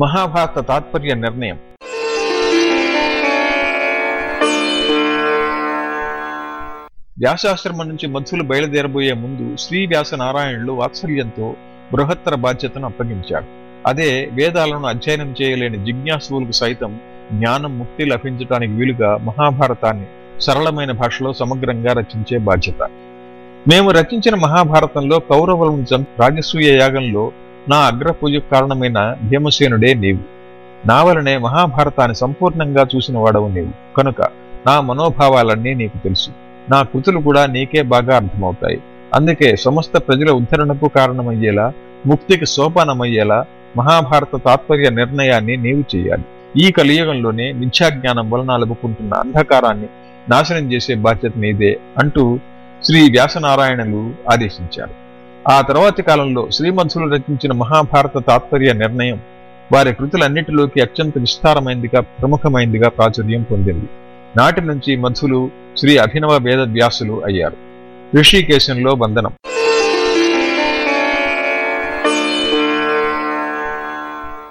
మహాభారత తాత్పర్య నిర్ణయం. వ్యాసాశ్రమం నుంచి మధ్యులు బయలుదేరబోయే ముందు శ్రీ వ్యాస నారాయణులు వాత్సల్యంతో బృహత్తర బాధ్యతను అప్పగించాడు అదే వేదాలను అధ్యయనం చేయలేని జిజ్ఞాసువులకు సైతం జ్ఞానం ముక్తి లభించడానికి వీలుగా మహాభారతాన్ని సరళమైన భాషలో సమగ్రంగా రచించే బాధ్యత. మేము రచించిన మహాభారతంలో కౌరవులను రాజసూయ యాగంలో నా అగ్రపూజకు కారణమైన భీమసేనుడే నీవు. నా వలనే మహాభారతాన్ని సంపూర్ణంగా చూసిన వాడవు నీవు. కనుక నా మనోభావాలన్నీ నీకు తెలుసు. నా కృతులు కూడా నీకే బాగా అర్థమవుతాయి. అందుకే సమస్త ప్రజల ఉద్ధరణకు కారణమయ్యేలా ముక్తికి సోపానమయ్యేలా మహాభారత తాత్పర్య నిర్ణయాన్ని నీవు చేయాలి. ఈ కలియుగంలోనే మిథ్యాజ్ఞానం వలన అలుపుకుంటున్న అంధకారాన్ని నాశనం చేసే బాధ్యత నీదే అంటూ శ్రీ వ్యాసనారాయణలు ఆదేశించారు. ఆ తర్వాతి కాలంలో శ్రీమధ్సులు రచించిన మహాభారత తాత్పర్య నిర్ణయం వారి కృతులన్నిటిలోకి అత్యంత విస్తారమైందిగా ప్రముఖమైందిగా ప్రాచుర్యం పొందింది. నాటి నుంచి మధులు శ్రీ అభినవ వేద వ్యాసులు అయ్యారు. ఋషికేశంలో బంధనం.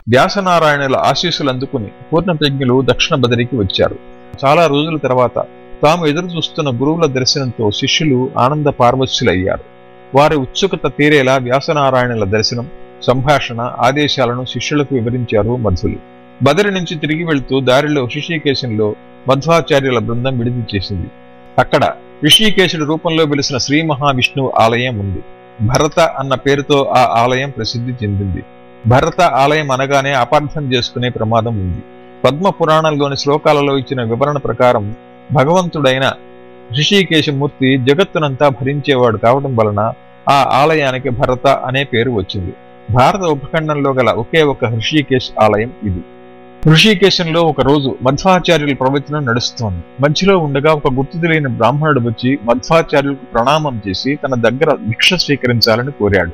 వ్యాసనారాయణుల ఆశీస్సులు అందుకుని పూర్ణప్రజ్ఞులు దక్షిణ బదరికి వచ్చారు. చాలా రోజుల తర్వాత తాము ఎదురు చూస్తున్న గురువుల దర్శనంతో శిష్యులు ఆనంద పార్వశ్యులయ్యారు వారి ఉత్సుకత తీరేలా వ్యాసనారాయణుల దర్శనం సంభాషణ ఆదేశాలను శిష్యులకు వివరించారు మధ్వులు బదరి నుంచి తిరిగి వెళ్తూ దారిలో ఋషికేశంలో మధ్వాచార్యుల బృందం విడిది చేసింది. అక్కడ ఋషికేశుడి రూపంలో వెలిసిన శ్రీ మహావిష్ణువు ఆలయం ఉంది. భరత అన్న పేరుతో ఆ ఆలయం ప్రసిద్ధి చెందింది. భరత ఆలయం అనగానే అపార్థం చేసుకునే ప్రమాదం ఉంది. పద్మ పురాణంలోని శ్లోకాలలో ఇచ్చిన వివరణ ప్రకారం భగవంతుడైన ఋషికేశమూర్తి జగత్తునంతా భరించేవాడు కావడం వలన ఆ ఆలయానికి భరత అనే పేరు వచ్చింది. భారత ఉపఖండంలో గల ఒకే ఒక హృషికేశ్ ఆలయం ఇది. హృషికేశంలో ఒక రోజు మధ్వాచార్యుల ప్రవచనం నడుస్తోంది. మధ్యలో ఉండగా ఒక గుర్తు తెలియని బ్రాహ్మణుడు వచ్చి మధ్వాచార్యులకు ప్రణామం చేసి తన దగ్గర భిక్ష స్వీకరించాలని కోరాడు.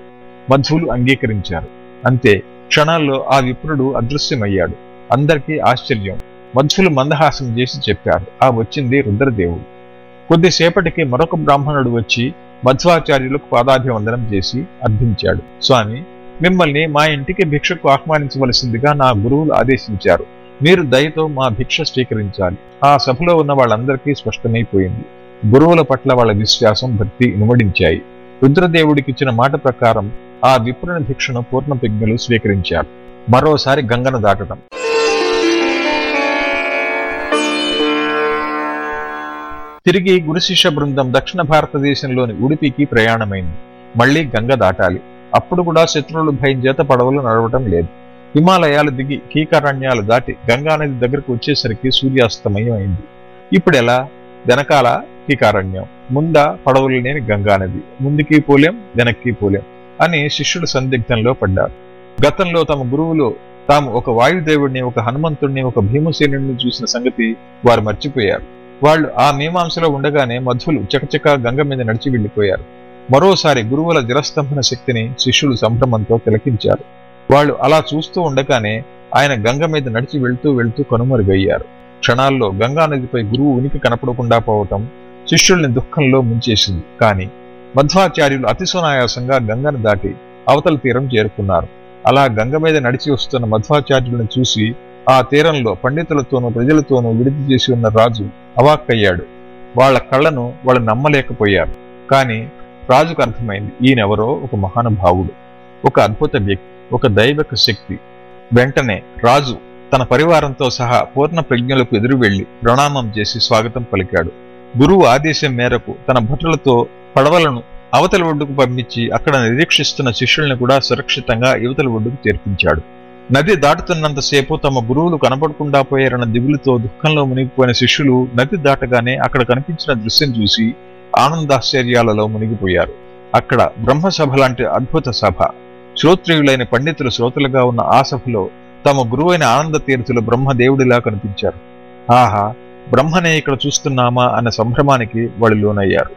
మధ్వులు అంగీకరించారు. అంతే క్షణాల్లో ఆ విప్రుడు అదృశ్యమయ్యాడు. అందరికీ ఆశ్చర్యం. మధ్యులు మందహాసం చేసి చెప్పారు. ఆ వచ్చింది రుద్రదేవుడు. కొద్దిసేపటికి మరొక బ్రాహ్మణుడు వచ్చి మధ్వాచార్యులకు పాదాభివందనం చేసి అర్థించాడు స్వామి మిమ్మల్ని మా ఇంటికి భిక్షకు ఆహ్వానించవలసిందిగా నా గురువులు ఆదేశించారు. మీరు దయతో మా భిక్ష స్వీకరించాలి. ఆ సభలో ఉన్న వాళ్ళందరికీ స్పష్టమైపోయింది. గురువుల పట్ల వాళ్ళ విశ్వాసం భక్తి ఇనుమడించాయి. రుద్రదేవుడికిచ్చిన మాట ప్రకారం ఆ విప్రుని భిక్షను పూర్ణపిజ్ఞులు స్వీకరించారు. మరోసారి గంగను దాటడం. తిరిగి గురుశిష్య బృందం దక్షిణ భారతదేశంలోని ఉడిపికి ప్రయాణమైంది. మళ్ళీ గంగ దాటాలి. అప్పుడు కూడా శత్రువులు భయం చేత పడవలు నడవటం లేదు. హిమాలయాలు దిగి కీకారణ్యాలు దాటి గంగానది దగ్గరకు వచ్చేసరికి సూర్యాస్తమయం అయింది. ఇప్పుడు ఎలా వెనకాల కీకారణ్యం. ముందా పడవలు లేని గంగానది ముందుకి పోలేం వెనక్కి పోలేం అని శిష్యుడు సందిగ్ధంలో పడ్డారు. గతంలో తమ గురువులు తాము ఒక వాయుదేవుడిని ఒక హనుమంతుడిని ఒక భీమసేనుడిని చూసిన సంగతి వారు మర్చిపోయారు. వాళ్ళు ఆ మీమాంసలో ఉండగానే మధ్వులు చకచక గంగ మీద నడిచి వెళ్ళిపోయారు మరోసారి గురువుల జలస్తంభన శక్తిని శిష్యులు సంభ్రమంతో తిలకించారు. వాళ్ళు అలా చూస్తూ ఉండగానే ఆయన గంగ మీద నడిచి వెళ్తూ వెళ్తూ కనుమరుగయ్యారు. క్షణాల్లో గంగా నదిపై గురువు ఉనికి కనపడకుండా పోవటం శిష్యుల్ని దుఃఖంలో ముంచేసింది. కాని మధ్వాచార్యులు అతి సునాయాసంగా గంగను దాటి అవతల తీరం చేరుకున్నారు. అలా గంగ మీద నడిచి వస్తున్న మధ్వాచార్యులను చూసి ఆ తీరంలో పండితులతోనూ ప్రజలతోనూ విడిది చేసి ఉన్న రాజు అవాక్కయ్యాడు. వాళ్ళ కళ్ళను వాళ్ళు నమ్మలేకపోయారు. కానీ రాజుకు అర్థమైంది ఈయనెవరో ఒక మహానుభావుడు ఒక అద్భుత వ్యక్తి ఒక దైవక శక్తి. వెంటనే రాజు తన పరివారంతో సహా పూర్ణ ప్రజ్ఞలకు ఎదురు వెళ్ళి ప్రణామం చేసి స్వాగతం పలికాడు. గురువు ఆదేశం మేరకు తన భటులతో పడవలను అవతల ఒడ్డుకు పంపించి అక్కడ నిరీక్షిస్తున్న శిష్యుల్ని కూడా సురక్షితంగా యువతల ఒడ్డుకు చేర్పించాడు. నది దాటుతున్నంతసేపు తమ గురువులు కనపడకుండా పోయారన్న దిగులుతో దుఃఖంలో మునిగిపోయిన శిష్యులు నది దాటగానే అక్కడ కనిపించిన దృశ్యం చూసి ఆనందాశ్చర్యాలలో మునిగిపోయారు. అక్కడ బ్రహ్మసభ లాంటి అద్భుత సభ. శ్రోత్రియులైన పండితులు శ్రోతలుగా ఉన్న ఆ సభలో తమ గురువైన ఆనంద తీర్థులు బ్రహ్మదేవుడిలా కనిపించారు. ఆహా బ్రహ్మనే ఇక్కడ చూస్తున్నామా అన్న సంభ్రమానికి వాళ్ళు లోనయ్యారు.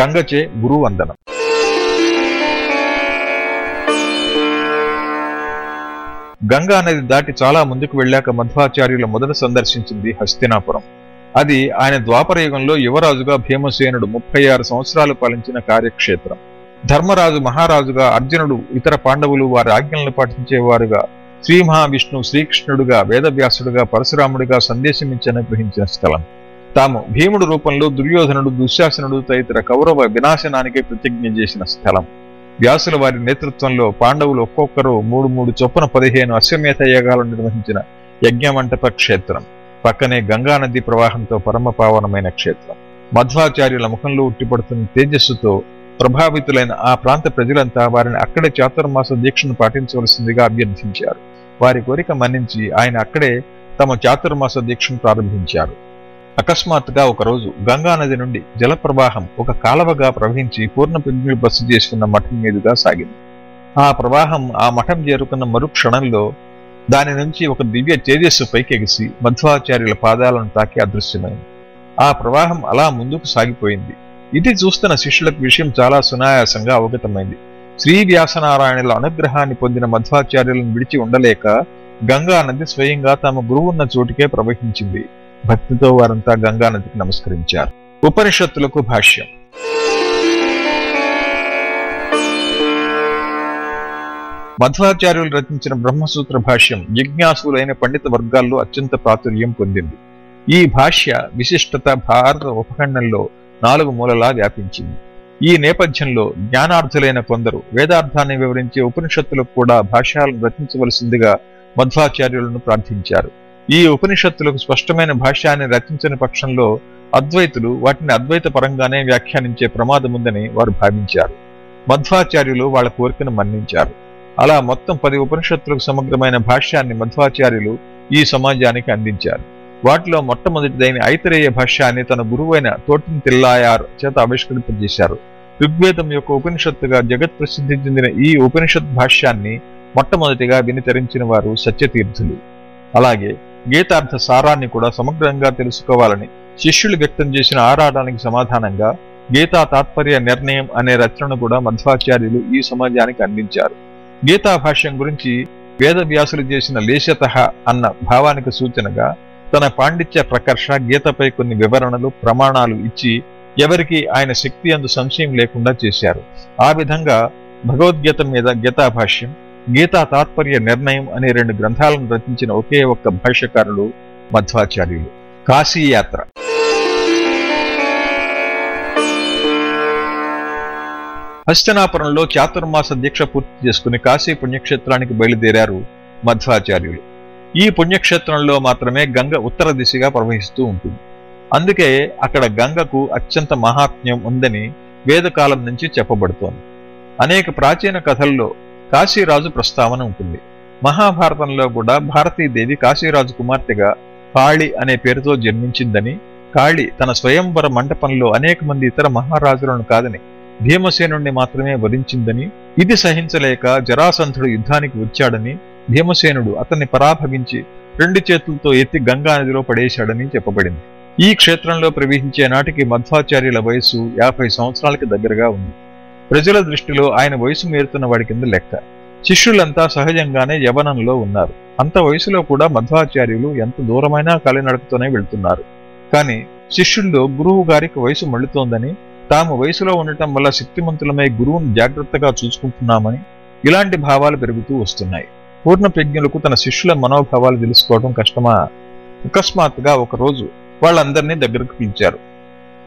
గంగచే గురువందనం. గంగా నది దాటి చాలా ముందుకు వెళ్ళాక మధ్వాచార్యుల మొదట సందర్శించింది హస్తినాపురం. అది ఆయన ద్వాపర యుగంలో యువరాజుగా భీమసేనుడు ముప్పై ఆరు సంవత్సరాలు పాలించిన కార్యక్షేత్రం. ధర్మరాజు మహారాజుగా అర్జునుడు ఇతర పాండవులు వారి ఆజ్ఞలను పాటించేవారుగా శ్రీ మహావిష్ణు శ్రీకృష్ణుడుగా వేదవ్యాసుడుగా పరశురాముడిగా సందేశమించి గ్రహించిన స్థలం. తాము భీముడు రూపంలో దుర్యోధనుడు దుశ్శాసనుడు తదితర కౌరవ వినాశనానికి ప్రతిజ్ఞ చేసిన స్థలం. వ్యాసుల వారి నేతృత్వంలో పాండవులు ఒక్కొక్కరు మూడు మూడు చొప్పున పదిహేను అశ్వమేధ యాగాలు నిర్వహించిన యజ్ఞమంటప క్షేత్రం. పక్కనే గంగా నది ప్రవాహంతో పరమ పావనమైన క్షేత్రం. మధ్వాచార్యుల ముఖంలో ఉట్టిపడుతున్న తేజస్సుతో ప్రభావితులైన ఆ ప్రాంత ప్రజలంతా వారిని అక్కడే చాతుర్మాస దీక్షను పాటించవలసిందిగా అభ్యర్థించారు. వారి కోరిక మన్నించి ఆయన అక్కడే తమ చాతుర్మాస దీక్షను ప్రారంభించారు. అకస్మాత్తుగా ఒకరోజు గంగా నది నుండి జలప్రవాహం ఒక కాలవగా ప్రవహించి పూర్ణ ప్రజ్ఞులు బస్సు చేసుకున్న మఠం మీదుగా సాగింది. ఆ ప్రవాహం ఆ మఠం చేరుకున్న మరుక్షణంలో దాని నుంచి ఒక దివ్య తేజస్సు పైకెగిసి మధ్వాచార్యుల పాదాలను తాకి అదృశ్యమైంది. ఆ ప్రవాహం అలా ముందుకు సాగిపోయింది. ఇది చూస్తున్న శిష్యులకు విషయం చాలా సునాయాసంగా అవగతమైంది. శ్రీ వ్యాసనారాయణుల అనుగ్రహాన్ని పొందిన మధ్వాచార్యులను విడిచి ఉండలేక గంగా నది స్వయంగా తమ గురువున్న చోటుకే ప్రవహించింది. భక్తితో వారంతా గంగా నదికి నమస్కరించారు. ఉపనిషత్తులకు భాష్యం. మధ్వాచార్యులు రచించిన బ్రహ్మసూత్ర భాష్యం జిజ్ఞాసులైన పండిత వర్గాల్లో అత్యంత ప్రాచుర్యం పొందింది. ఈ భాష్య విశిష్టత భారత ఉపఖండంలో నాలుగు మూలలా వ్యాపించింది. ఈ నేపథ్యంలో జ్ఞానార్థులైన కొందరు వేదార్థాన్ని వివరించే ఉపనిషత్తులకు కూడా భాష్యాలను రచించవలసిందిగా మధ్వాచార్యులను ప్రార్థించారు. ఈ ఉపనిషత్తులకు స్పష్టమైన భాష్యాన్ని రచించని పక్షంలో అద్వైతులు వాటిని అద్వైత పరంగానే వ్యాఖ్యానించే ప్రమాదముందని వారు భావించారు. మధ్వాచార్యులు వాళ్ళ కోరికను మన్నించారు. అలా మొత్తం పది ఉపనిషత్తులకు సమగ్రమైన భాష్యాన్ని మధ్వాచార్యులు ఈ సమాజానికి అందించారు. వాటిలో మొట్టమొదటిదైన ఐతరేయ భాష్యాన్ని తన గురువైన తోటిని తిల్లాయార్ చేత ఆవిష్కరింపజేశారు. ఋగ్వేదం యొక్క ఉపనిషత్తుగా జగత్ ప్రసిద్ధి చెందిన ఈ ఉపనిషత్ భాష్యాన్ని మొట్టమొదటిగా వినితరించిన వారు సత్యతీర్థులు. అలాగే గీతార్థ సారాన్ని కూడా సమగ్రంగా తెలుసుకోవాలని శిష్యులు వ్యక్తం చేసిన ఆరాటానికి సమాధానంగా గీతా తాత్పర్య నిర్ణయం అనే రచనను కూడా మధ్వాచార్యులు ఈ సమాజానికి అందించారు. గీతా భాష్యం గురించి వేదవ్యాసులు చేసిన లేశత అన్న భావానికి సూచనగా తన పాండిత్య ప్రకర్ష గీతపై కొన్ని వివరణలు ప్రమాణాలు ఇచ్చి ఎవరికి ఆయన శక్తి అందు సంశయం లేకుండా చేశారు. ఆ విధంగా భగవద్గీత మీద గీతా భాష్యం గీతా తాత్పర్య నిర్ణయం అనే రెండు గ్రంథాలను రచించిన ఒకే ఒక్క భాష్యకారులు మధ్వాచార్యులు. కాశీయాత్ర హస్తనాపురంలో చాతుర్మాస దీక్ష పూర్తి చేసుకుని కాశీ పుణ్యక్షేత్రానికి బయలుదేరారు మధ్వాచార్యులు. ఈ పుణ్యక్షేత్రంలో మాత్రమే గంగ ఉత్తర దిశగా ప్రవహిస్తూ ఉంటుంది. అందుకే అక్కడ గంగకు అత్యంత మహాత్మ్యం ఉందని వేదకాలం నుంచి చెప్పబడుతోంది. అనేక ప్రాచీన కథల్లో కాశీరాజు ప్రస్తావన ఉంటుంది. మహాభారతంలో కూడా భారతీదేవి కాశీరాజు కుమార్తెగా కాళి అనే పేరుతో జన్మించిందని కాళి తన స్వయంవర మంటపంలో అనేక మంది ఇతర మహారాజులను కాదని భీమసేనుణ్ణి మాత్రమే వధించిందని ఇది సహించలేక జరాసంధుడు యుద్ధానికి వచ్చాడని భీమసేనుడు అతన్ని పరాభవించి రెండు చేతులతో ఎత్తి గంగా నదిలో పడేశాడని చెప్పబడింది. ఈ క్షేత్రంలో ప్రవహించే నాటికి మధ్వాచార్యుల వయసు యాభై సంవత్సరాలకి దగ్గరగా ఉంది. ప్రజల దృష్టిలో ఆయన వయసు మేరుతున్న వాడి కింద లెక్క. శిష్యులంతా సహజంగానే యవనంలో ఉన్నారు. అంత వయసులో కూడా మధ్వాచార్యులు ఎంత దూరమైనా కాలినడకతోనే వెళ్తున్నారు. కానీ శిష్యుల్లో గురువు గారికి వయసు మళ్ళుతోందని తాము వయసులో ఉండటం వల్ల శక్తిమంతులమై గురువును జాగ్రత్తగా చూసుకుంటున్నామని ఇలాంటి భావాలు పెరుగుతూ వస్తున్నాయి. పూర్ణ ప్రజ్ఞులకు తన శిష్యుల మనోభావాలు తెలుసుకోవడం కష్టమా? అకస్మాత్తుగా ఒకరోజు వాళ్ళందరినీ దగ్గరకు పిలిచారు.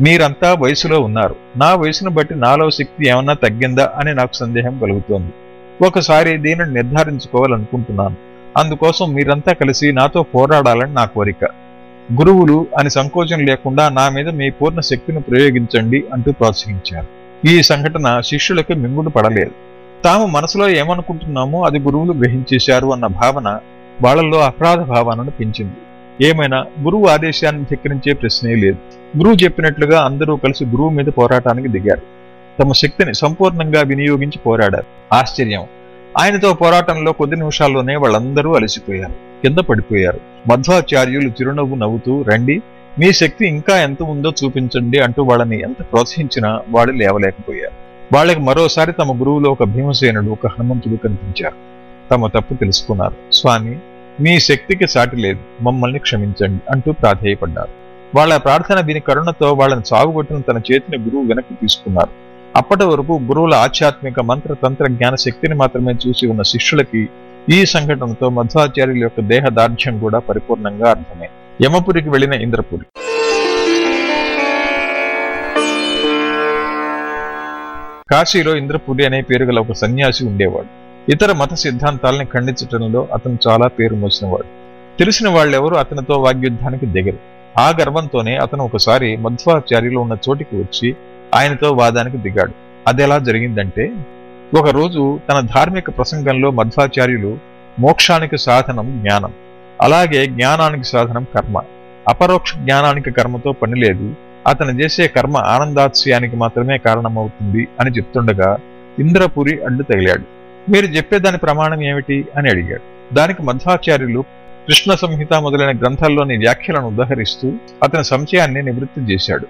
మీరంతా వయసులో ఉన్నారు. నా వయసును బట్టి నాలో శక్తి ఏమన్నా తగ్గిందా అని నాకు సందేహం కలుగుతోంది. ఒకసారి దీనిని నిర్ధారించుకోవాలనుకుంటున్నాను. అందుకోసం మీరంతా కలిసి నాతో పోరాడాలని నా కోరిక. గురువులు అని సంకోచం లేకుండా నా మీద మీ పూర్ణ శక్తిని ప్రయోగించండి అంటూ ప్రోత్సహించారు. ఈ సంఘటన శిష్యులకి మింగుడు పడలేదు. తాము మనసులో ఏమనుకుంటున్నామో అది గురువులు గ్రహించేశారు అన్న భావన వాళ్ళల్లో అపరాధ భావనను పెంచింది. ఏమైనా గురువు ఆదేశాన్ని ధిక్కరించే ప్రశ్నే లేదు. గురువు చెప్పినట్లుగా అందరూ కలిసి గురువు మీద పోరాటానికి దిగారు. తమ శక్తిని సంపూర్ణంగా వినియోగించి పోరాడారు. ఆశ్చర్యం. ఆయనతో పోరాటంలో కొద్ది నిమిషాల్లోనే వాళ్ళందరూ అలసిపోయారు. కింద పడిపోయారు. మధ్వాచార్యులు చిరునవ్వు నవ్వుతూ రండి మీ శక్తి ఇంకా ఎంత ఉందో చూపించండి అంటూ వాళ్ళని ఎంత ప్రోత్సహించినా వాళ్ళు లేవలేకపోయారు. వాళ్ళకి మరోసారి తమ గురువులో ఒక భీమసేనుడు ఒక హనుమంతుడు కనిపించారు. తమ తప్పు తెలుసుకున్నారు. స్వామి మీ శక్తికి సాటి లేదు. మమ్మల్ని క్షమించండి అంటూ ప్రాధేయపడ్డారు. వాళ్ళ ప్రార్థన విని కరుణతో వాళ్ళని సాగుగొట్టిన తన చేతిని గురువు వెనక్కి తీసుకున్నారు. అప్పటి వరకు గురువుల ఆధ్యాత్మిక మంత్ర తంత్ర జ్ఞాన శక్తిని మాత్రమే చూసి ఉన్న శిష్యులకి ఈ సంఘటనతో మధ్వాచార్యుల యొక్క దేహ దార్ఢ్యం కూడా పరిపూర్ణంగా అర్థమే. యమపురికి వెళ్ళిన ఇంద్రపురి. కాశీలో ఇంద్రపురి అనే పేరు గల ఒక సన్యాసి ఉండేవాడు. ఇతర మత సిద్ధాంతాలని ఖండించటంలో అతను చాలా పేరు మోసినవాడు. తెలిసిన వాళ్ళెవరూ అతనితో వాగ్యుద్ధానికి దిగరు. ఆ గర్వంతోనే అతను ఒకసారి మధ్వాచార్యులు ఉన్న చోటికి వచ్చి ఆయనతో వాదానికి దిగాడు. అదెలా జరిగిందంటే ఒకరోజు తన ధార్మిక ప్రసంగంలో మధ్వాచార్యులు మోక్షానికి సాధనం జ్ఞానం అలాగే జ్ఞానానికి సాధనం కర్మ. అపరోక్ష జ్ఞానానికి కర్మతో పని లేదు. అతను చేసే కర్మ ఆనందాత్స్యానికి మాత్రమే కారణమవుతుంది అని చెప్తుండగా ఇంద్రపురి అడ్డు తగిలాడు. మీరు చెప్పేదాని ప్రమాణం ఏమిటి అని అడిగాడు. దానికి మధ్వాచార్యులు కృష్ణ సంహిత మొదలైన గ్రంథాల్లోని వ్యాఖ్యలను ఉదహరిస్తూ అతని సంశయాన్ని నివృత్తి చేశాడు.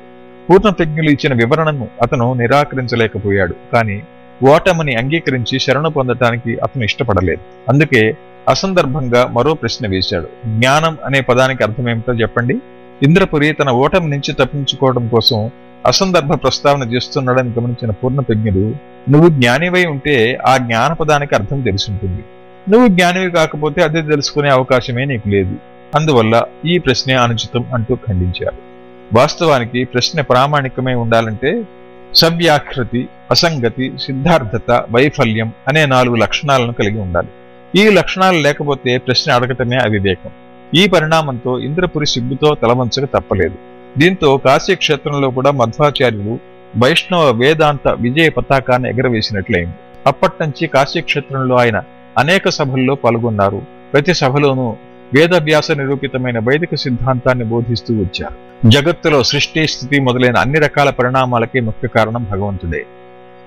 పూర్ణతజ్ఞులు ఇచ్చిన వివరణను అతను నిరాకరించలేకపోయాడు. కానీ ఓటమిని అంగీకరించి శరణు పొందటానికి అతను ఇష్టపడలేదు. అందుకే అసందర్భంగా మరో ప్రశ్న వేశాడు. జ్ఞానం అనే పదానికి అర్థమేమిటో చెప్పండి. ఇంద్రపురి తన ఓటమి నుంచి తప్పించుకోవడం కోసం అసందర్భ ప్రస్తావన చేస్తున్నాడని గమనించిన పూర్ణప్రజ్ఞుడు నువ్వు జ్ఞానివై ఉంటే ఆ జ్ఞానపదానికి అర్థం తెలుసుంటుంది. నువ్వు జ్ఞానివి కాకపోతే అదే తెలుసుకునే అవకాశమే నీకు లేదు. అందువల్ల ఈ ప్రశ్నే అనుచితం అంటూ ఖండించారు. వాస్తవానికి ప్రశ్న ప్రామాణికమై ఉండాలంటే సవ్యాకృతి అసంగతి సిద్ధార్థత వైఫల్యం అనే నాలుగు లక్షణాలను కలిగి ఉండాలి. ఈ లక్షణాలు లేకపోతే ప్రశ్న అడగటమే అవివేకం. ఈ పరిణామంతో ఇంద్రపురి సిగ్గుతో తలవంచక తప్పలేదు. దీంతో కాశీ క్షేత్రంలో కూడా మధ్వాచార్యులు వైష్ణవ వేదాంత విజయ పతాకాన్ని ఎగరవేసినట్లయింది. అప్పట్నుంచి కాశీ క్షేత్రంలో ఆయన అనేక సభల్లో పాల్గొన్నారు. ప్రతి సభలోనూ వేదవ్యాస నిరూపితమైన వైదిక సిద్ధాంతాన్ని బోధిస్తూ వచ్చారు. జగత్తులో సృష్టి స్థితి మొదలైన అన్ని రకాల పరిణామాలకి ముఖ్య కారణం భగవంతుడే.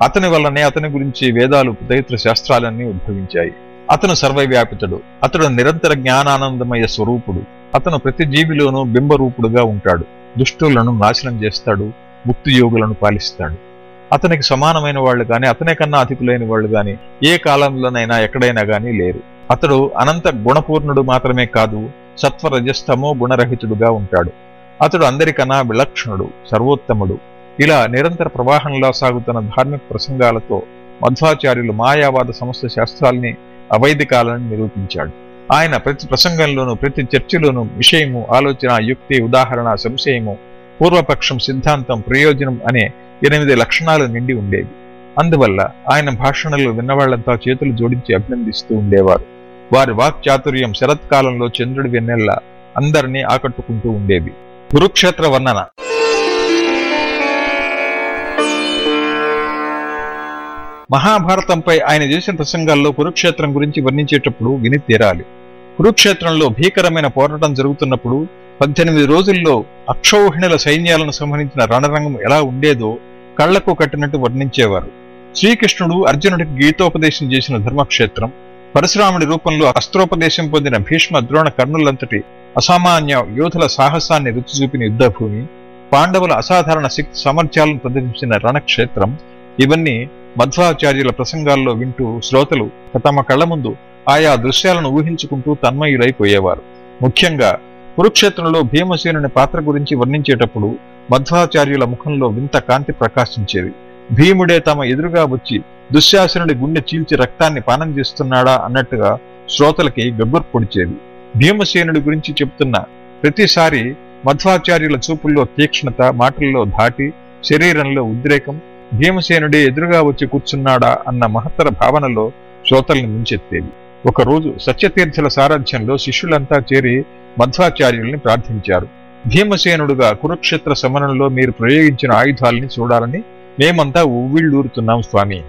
అతని వల్లనే అతని గురించి వేదాలు తదితర శాస్త్రాలన్నీ ఉద్భవించాయి. అతను సర్వవ్యాపితుడు. అతడు నిరంతర జ్ఞానానందమయ స్వరూపుడు. అతను ప్రతి జీవిలోనూ బింబరూపుడుగా ఉంటాడు. దుష్టులను నాశనం చేస్తాడు ముక్తియోగులను పాలిస్తాడు. అతనికి సమానమైన వాళ్ళు కానీ అతనే కన్నా అతిథులైన వాళ్ళు కానీ ఏ కాలంలోనైనా ఎక్కడైనా గాని లేరు. అతడు అనంత గుణపూర్ణుడు మాత్రమే కాదు సత్వరజస్తమో గుణరహితుడుగా ఉంటాడు. అతడు అందరికన్నా విలక్షణుడు సర్వోత్తముడు. ఇలా నిరంతర ప్రవాహంలో సాగుతున్న ధార్మిక ప్రసంగాలతో మధ్వాచార్యులు మాయావాద సమస్త శాస్త్రాల్ని అవైదికాలను నిరూపించాడు. ఆయన ప్రతి ప్రసంగంలోనూ ప్రతి చర్చలోనూ విషయము ఆలోచన యుక్తి ఉదాహరణ సంశయము పూర్వపక్షం సిద్ధాంతం ప్రయోజనం అనే ఎనిమిది లక్షణాలు నిండి ఉండేవి. అందువల్ల ఆయన భాషణలు విన్నవాళ్ళంతా చేతులు జోడించి అభినందిస్తూ ఉండేవారు. వారి వాక్చాతుర్యం శరత్కాలంలో చంద్రుడి వెన్నెల్ల అందరినీ ఆకట్టుకుంటూ ఉండేది కురుక్షేత్ర వర్ణన. మహాభారతంపై ఆయన చేసిన ప్రసంగాల్లో కురుక్షేత్రం గురించి వర్ణించేటప్పుడు విని తీరాలి. కురుక్షేత్రంలో భీకరమైన పోరాటం జరుగుతున్నప్పుడు పద్దెనిమిది రోజుల్లో అక్షౌహిణుల సైన్యాలను సంహరించిన రణరంగం ఎలా ఉండేదో కళ్ళకు కట్టినట్టు వర్ణించేవారు. శ్రీకృష్ణుడు అర్జునుడికి గీతోపదేశం చేసిన ధర్మక్షేత్రం పరశురాముడి రూపంలో అస్త్రోపదేశం పొందిన భీష్మ ద్రోణ కర్ణులంతటి అసామాన్య యోధుల సాహసాన్ని రుచి చూపిన యుద్ధభూమి పాండవుల అసాధారణ శక్తి సామర్థ్యాలను ప్రదర్శించిన రణక్షేత్రం ఇవన్నీ మధ్వాచార్యుల ప్రసంగాల్లో వింటూ శ్రోతలు తమ కళ్ళ ముందు ఆయా దృశ్యాలను ఊహించుకుంటూ తన్మయుడైపోయేవారు ముఖ్యంగా కురుక్షేత్రంలో భీమసేనుని పాత్ర గురించి వర్ణించేటప్పుడు మధ్వాచార్యుల ముఖంలో వింత కాంతి ప్రకాశించేది. భీముడే తమ ఎదురుగా వచ్చి దుశ్శాసనుడి గుండె చీల్చి రక్తాన్ని పానం చేస్తున్నాడా అన్నట్టుగా శ్రోతలకి గబ్బర్ పొడిచేది. భీమసేనుడి గురించి చెప్తున్న ప్రతిసారి మధ్వాచార్యుల చూపుల్లో తీక్ష్ణత మాటల్లో ధాటి శరీరంలో ఉద్రేకం భీమసేనుడే ఎదురుగా వచ్చి కూర్చున్నాడా అన్న మహత్తర భావనలో శ్రోతల్ని ముంచెత్తేది. ఒకరోజు సత్యతీర్థుల సారథ్యంలో శిష్యులంతా చేరి మధ్వాచార్యుల్ని ప్రార్థించారు. భీమసేనుడుగా కురుక్షేత్ర సమరంలో మీరు ప్రయోగించిన ఆయుధాలని చూడాలని మేమంతా ఉవ్విళ్ళూరుతున్నాం స్వామి.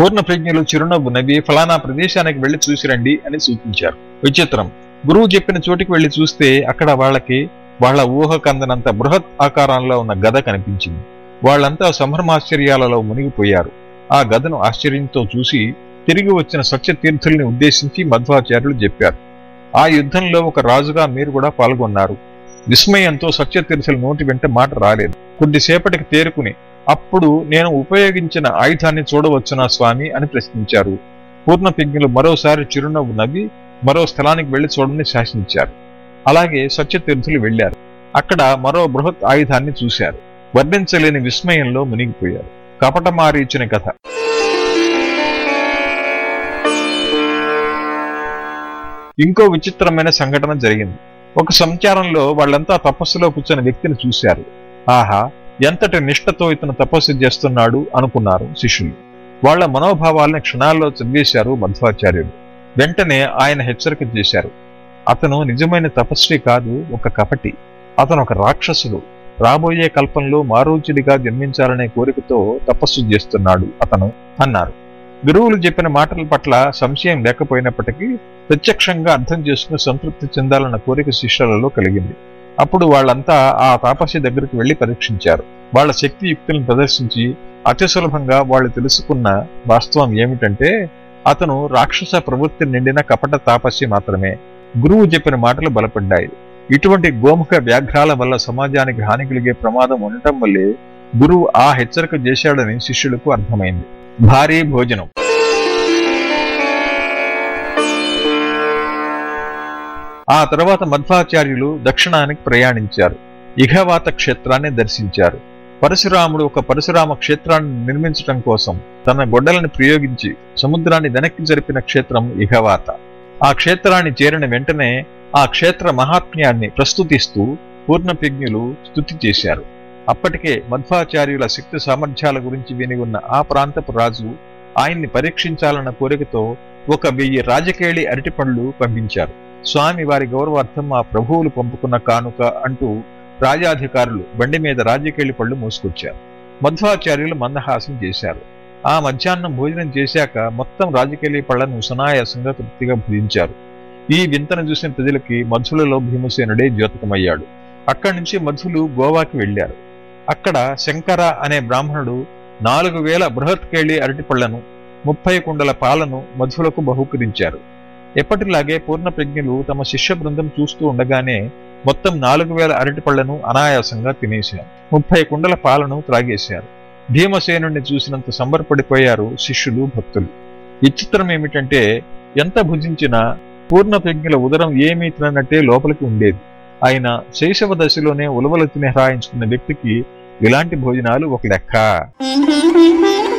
పూర్ణ ప్రజ్ఞలు చిరునవ్వు నవ్వి ఫలానా ప్రదేశానికి వెళ్ళి చూసిరండి అని సూచించారు. విచిత్రం. గురువు చెప్పిన చోటికి వెళ్ళి చూస్తే అక్కడ వాళ్ళకి వాళ్ళ ఊహకందనంత బృహత్ ఆకారంలో ఉన్న గద కనిపించింది. వాళ్ళంతా సంభ్రమాశ్చర్యాలలో మునిగిపోయారు. ఆ గదను ఆశ్చర్యంతో చూసి తిరిగి వచ్చిన సత్యతీర్థుల్ని ఉద్దేశించి మధ్వాచార్యులు చెప్పారు. ఆ యుద్ధంలో ఒక రాజుగా మీరు కూడా పాల్గొన్నారు. విస్మయంతో సత్యతీర్థుల నోటి వెంట మాట రాలేదు. కొద్దిసేపటికి తేరుకుని అప్పుడు నేను ఉపయోగించిన ఆయుధాన్ని చూడవచ్చునా స్వామి? అని ప్రశ్నించారు. పూర్ణపిజ్ఞులు మరోసారి చిరునవ్వు నవ్వి మరో స్థలానికి వెళ్ళి చూడని శాసించారు. అలాగే సత్యతీర్థులు వెళ్ళారు అక్కడ మరో బృహత్ ఆయుధాన్ని చూశారు. వర్ణించలేని విస్మయంలో మునిగిపోయారు. కపటమారీచిన కథ. ఇంకో విచిత్రమైన సంఘటన జరిగింది. ఒక సంచారంలో వాళ్ళంతా తపస్సులో కూర్చున్న వ్యక్తిని చూశారు. ఆహా ఎంతటి నిష్ఠతో ఇతను తపస్సు చేస్తున్నాడు అనుకున్నారు శిష్యులు. వాళ్ళ మనోభావాల్ని క్షణాల్లో చదివేశారు మధ్వాచార్యుడు వెంటనే ఆయన హెచ్చరిక చేశారు. అతను నిజమైన తపస్వి కాదు ఒక కపటి. అతను ఒక రాక్షసుడు. రాబోయే కల్పంలో మారోచుడిగా జన్మించాలనే కోరికతో తపస్సు చేస్తున్నాడు అతను అన్నారు. గురువులు చెప్పిన మాటల పట్ల సంశయం లేకపోయినప్పటికీ ప్రత్యక్షంగా అర్థం చేసుకుని సంతృప్తి చెందాలన్న కోరిక శిష్యులలో కలిగింది. అప్పుడు వాళ్ళంతా ఆ తాపసి దగ్గరికి వెళ్ళి పరీక్షించారు. వాళ్ళ శక్తి యుక్తులను ప్రదర్శించి అతి సులభంగా వాళ్ళు తెలుసుకున్న వాస్తవం ఏమిటంటే అతను రాక్షస ప్రవృత్తి నిండిన కపట తాపస్సి మాత్రమే. గురువు చెప్పిన మాటలు బలపడ్డాయి. ఇటువంటి గోముఖ వ్యాఘ్రాల వల్ల సమాజానికి హాని కలిగే ప్రమాదం ఉండటం వల్లే గురువు ఆ హెచ్చరిక చేశాడని శిష్యులకు అర్థమైంది. భారీ భోజనం. ఆ తర్వాత మధ్వాచార్యులు దక్షిణానికి ప్రయాణించారు. ఇహవాత క్షేత్రాన్ని దర్శించారు. పరశురాముడు ఒక పరశురామ క్షేత్రాన్ని నిర్మించటం కోసం తన గొడ్డలను ప్రయోగించి సముద్రాన్ని వెనక్కి జరిపిన క్షేత్రం ఇహవాత ఆ క్షేత్రాన్ని చేరిన వెంటనే ఆ క్షేత్ర మహాత్మ్యాన్ని ప్రస్తుతిస్తూ పూర్ణప్రజ్ఞులు స్థుతి చేశారు. అప్పటికే మధ్వాచార్యుల శక్తి సామర్థ్యాల గురించి విని ఉన్న ఆ ప్రాంతపు రాజు ఆయన్ని పరీక్షించాలన్న కోరికతో ఒక వెయ్యి రాజకేళి అరటిపండ్లు పంపించారు. స్వామి వారి గౌరవార్థం ఆ ప్రభువులు పంపుకున్న కానుక అంటూ రాజాధికారులు బండి మీద రాజకేళి పళ్ళు మోసుకొచ్చారు. మధ్వాచార్యులు మందహాసం చేశారు. ఆ మధ్యాహ్నం భోజనం చేశాక మొత్తం రాజకేళి పళ్ళను సునాయాసంగా తృప్తిగా భుజించారు. ఈ వింతను చూసిన ప్రజలకి మధులలో భీమసేనుడే ద్యోతకమయ్యాడు అక్కడి నుంచి మధులు గోవాకి వెళ్ళారు అక్కడ శంకర అనే బ్రాహ్మణుడు నాలుగు వేల బృహత్కేళి అరటిపళ్ళను ముప్పై కుండల పాలను మధులకు బహుకరించారు. ఎప్పటిలాగే పూర్ణప్రజ్ఞులు తమ శిష్య బృందం చూస్తూ ఉండగానే మొత్తం నాలుగు వేల అరటిపళ్ళను అనాయాసంగా తినేశారు. ముప్పై కుండల పాలను త్రాగేశారు. భీమసేనుణ్ణి చూసినంత సంబరపడిపోయారు శిష్యులు భక్తులు. విచిత్రం ఏమిటంటే ఎంత భుజించినా పూర్ణప్రజ్ఞుల ఉదరం ఏమీ తిననట్టే లోపలికి ఉండేది. ఆయన శైశవ దశలోనే ఉలవలు తిని వ్యక్తికి ఇలాంటి భోజనాలు ఒక లెక్క. Mm-hmm.